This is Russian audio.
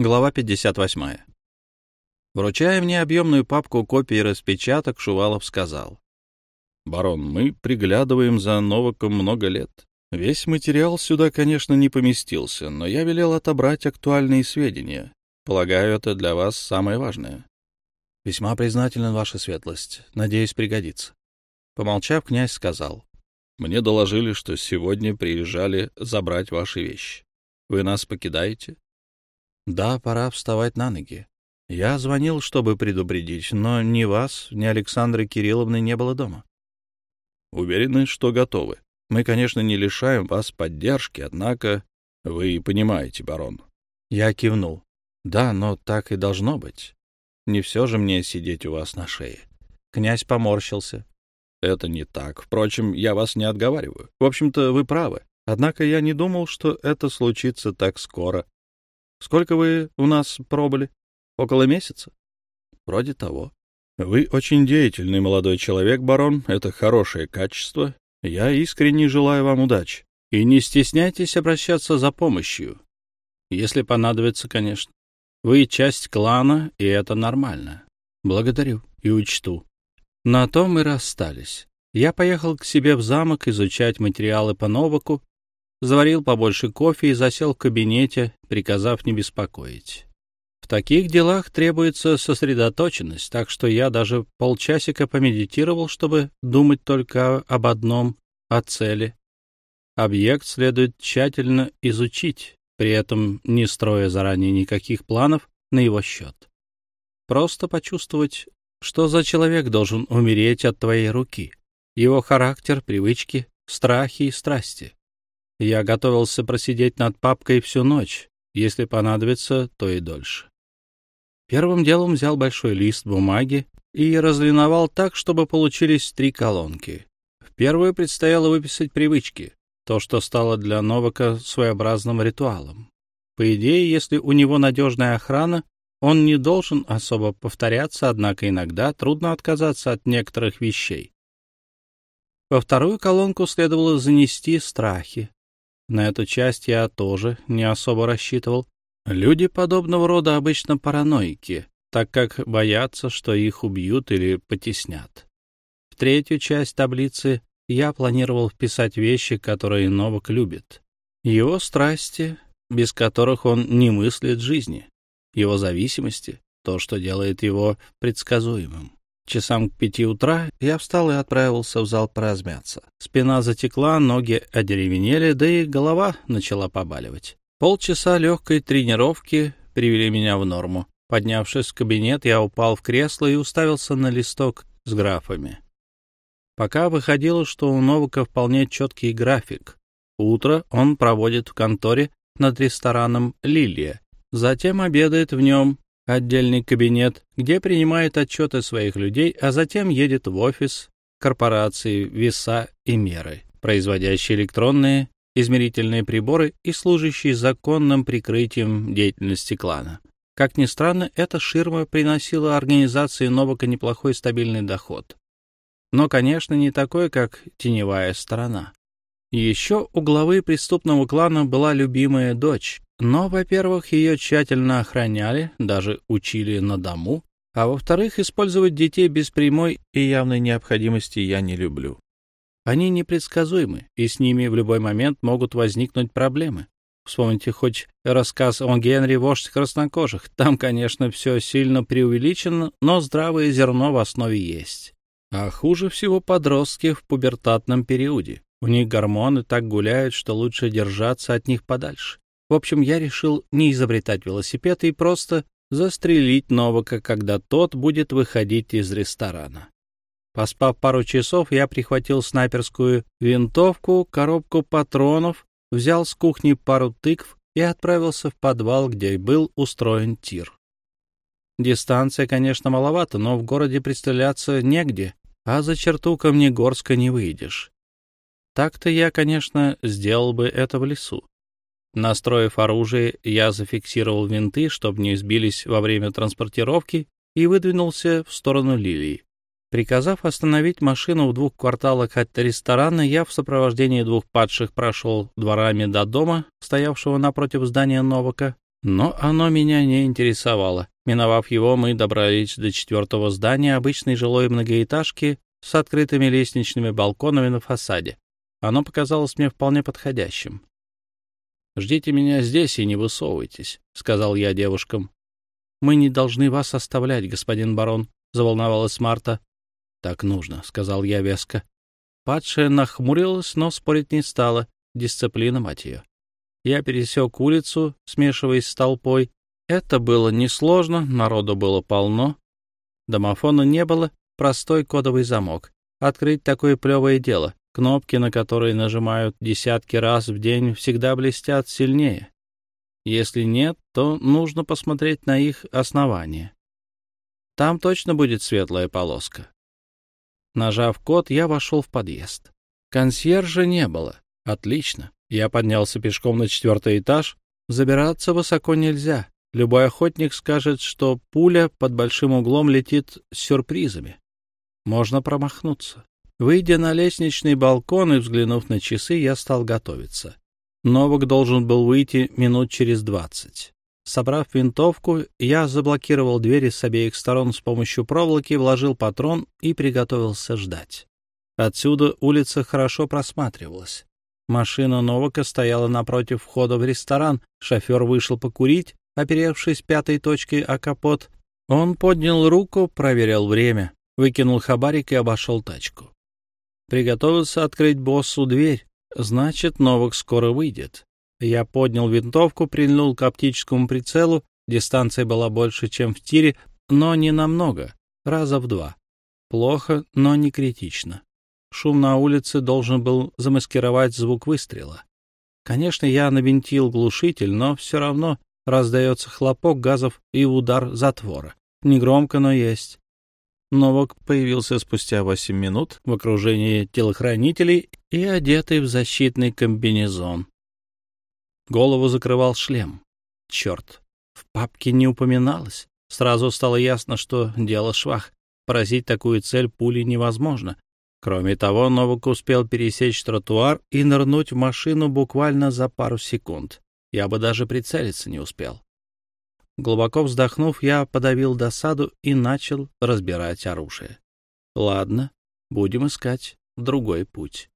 Глава 58. Вручая мне объемную папку копий распечаток, Шувалов сказал. «Барон, мы приглядываем за Новаком много лет. Весь материал сюда, конечно, не поместился, но я велел отобрать актуальные сведения. Полагаю, это для вас самое важное». «Весьма признателен, ваша светлость. Надеюсь, пригодится». Помолчав, князь сказал. «Мне доложили, что сегодня приезжали забрать ваши вещи. Вы нас покидаете?» Да, пора вставать на ноги. Я звонил, чтобы предупредить, но ни вас, ни Александры Кирилловны не было дома. Уверены, что готовы. Мы, конечно, не лишаем вас поддержки, однако вы понимаете, барон. Я кивнул. Да, но так и должно быть. Не все же мне сидеть у вас на шее. Князь поморщился. Это не так. Впрочем, я вас не отговариваю. В общем-то, вы правы. Однако я не думал, что это случится так скоро. Сколько вы у нас пробыли? Около месяца? Вроде того. Вы очень деятельный молодой человек, барон. Это хорошее качество. Я искренне желаю вам удачи. И не стесняйтесь обращаться за помощью. Если понадобится, конечно. Вы часть клана, и это нормально. Благодарю и учту. На том мы расстались. Я поехал к себе в замок изучать материалы по Новаку заварил побольше кофе и засел в кабинете, приказав не беспокоить. В таких делах требуется сосредоточенность, так что я даже полчасика помедитировал, чтобы думать только об одном — о цели. Объект следует тщательно изучить, при этом не строя заранее никаких планов на его счет. Просто почувствовать, что за человек должен умереть от твоей руки, его характер, привычки, страхи и страсти. Я готовился просидеть над папкой всю ночь, если понадобится, то и дольше. Первым делом взял большой лист бумаги и разлиновал так, чтобы получились три колонки. В первую предстояло выписать привычки, то, что стало для Новака своеобразным ритуалом. По идее, если у него надежная охрана, он не должен особо повторяться, однако иногда трудно отказаться от некоторых вещей. Во вторую колонку следовало занести страхи, на эту часть я тоже не особо рассчитывал. Люди подобного рода обычно параноики, так как боятся, что их убьют или потеснят. В третью часть таблицы я планировал вписать вещи, которые Новак любит. Его страсти, без которых он не мыслит жизни, его зависимости, то, что делает его предсказуемым. Часам к пяти утра я встал и отправился в зал поразмяться. Спина затекла, ноги одеревенели, да и голова начала побаливать. Полчаса легкой тренировки привели меня в норму. Поднявшись в кабинет, я упал в кресло и уставился на листок с графами. Пока выходило, что у Новака вполне четкий график. Утро он проводит в конторе над рестораном «Лилия», затем обедает в нем, отдельный кабинет, где принимает отчеты своих людей, а затем едет в офис корпорации «Веса и меры», производящие электронные измерительные приборы и служащие законным прикрытием деятельности клана. Как ни странно, эта ширма приносила организации Новака неплохой стабильный доход. Но, конечно, не такой, как теневая сторона. Еще у главы преступного клана была любимая дочь, но, во-первых, ее тщательно охраняли, даже учили на дому, а во-вторых, использовать детей без прямой и явной необходимости я не люблю. Они непредсказуемы, и с ними в любой момент могут возникнуть проблемы. Вспомните хоть рассказ о Генри «Вождь краснокожих». Там, конечно, все сильно преувеличено, но здравое зерно в основе есть. А хуже всего подростки в пубертатном периоде. У них гормоны так гуляют, что лучше держаться от них подальше. В общем, я решил не изобретать велосипед и просто застрелить Новака, когда тот будет выходить из ресторана. Поспав пару часов, я прихватил снайперскую винтовку, коробку патронов, взял с кухни пару тыкв и отправился в подвал, где был устроен тир. Дистанция, конечно, маловато, но в городе пристреляться негде, а за черту Камнегорска не выйдешь. Так-то я, конечно, сделал бы это в лесу. Настроив оружие, я зафиксировал винты, чтобы не сбились во время транспортировки, и выдвинулся в сторону Лилии. Приказав остановить машину в двух кварталах от ресторана, я в сопровождении двух падших прошел дворами до дома, стоявшего напротив здания Новака. Но оно меня не интересовало. Миновав его, мы добрались до четвертого здания обычной жилой многоэтажки с открытыми лестничными балконами на фасаде. Оно показалось мне вполне подходящим. «Ждите меня здесь и не высовывайтесь», — сказал я девушкам. «Мы не должны вас оставлять, господин барон», — заволновалась Марта. «Так нужно», — сказал я веско. Падшая нахмурилась, но спорить не стала. Дисциплина, мать ее. Я пересек улицу, смешиваясь с толпой. Это было несложно, народу было полно. Домофона не было, простой кодовый замок. Открыть такое плевое дело. Кнопки, на которые нажимают десятки раз в день, всегда блестят сильнее. Если нет, то нужно посмотреть на их основание. Там точно будет светлая полоска. Нажав код, я вошел в подъезд. Консьержа не было. Отлично. Я поднялся пешком на четвертый этаж. Забираться высоко нельзя. Любой охотник скажет, что пуля под большим углом летит с сюрпризами. Можно промахнуться. Выйдя на лестничный балкон и взглянув на часы, я стал готовиться. Новак должен был выйти минут через двадцать. Собрав винтовку, я заблокировал двери с обеих сторон с помощью проволоки, вложил патрон и приготовился ждать. Отсюда улица хорошо просматривалась. Машина Новака стояла напротив входа в ресторан, шофер вышел покурить, оперевшись пятой точкой о капот. Он поднял руку, проверил время, выкинул хабарик и обошел тачку. Приготовился открыть боссу дверь. Значит, Новак скоро выйдет. Я поднял винтовку, прильнул к оптическому прицелу. Дистанция была больше, чем в тире, но не намного, раза в два. Плохо, но не критично. Шум на улице должен был замаскировать звук выстрела. Конечно, я навинтил глушитель, но все равно раздается хлопок газов и удар затвора. Негромко, но есть. Новак появился спустя восемь минут в окружении телохранителей и одетый в защитный комбинезон. Голову закрывал шлем. Черт, в папке не упоминалось. Сразу стало ясно, что дело швах. Поразить такую цель пули невозможно. Кроме того, Новак успел пересечь тротуар и нырнуть в машину буквально за пару секунд. Я бы даже прицелиться не успел. Глубоко вздохнув, я подавил досаду и начал разбирать оружие. Ладно, будем искать другой путь.